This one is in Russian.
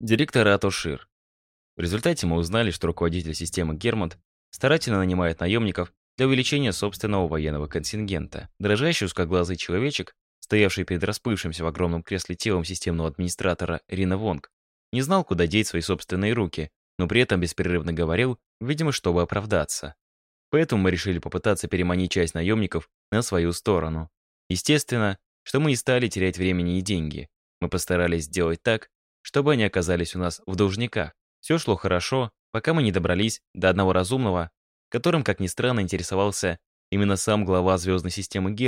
Директор Атошир. В результате мы узнали, что руководитель системы Гермонт старательно нанимает наемников для увеличения собственного военного контингента. Дрожащий узкоглазый человечек, стоявший перед расплывшимся в огромном кресле телом системного администратора Рина Вонг, не знал, куда деть свои собственные руки, но при этом беспрерывно говорил, видимо, чтобы оправдаться. Поэтому мы решили попытаться переманить часть наемников на свою сторону. Естественно, что мы не стали терять времени и деньги. Мы постарались сделать так, чтобы они оказались у нас в должниках. Все шло хорошо, пока мы не добрались до одного разумного, которым, как ни странно, интересовался именно сам глава звездной системы Гер,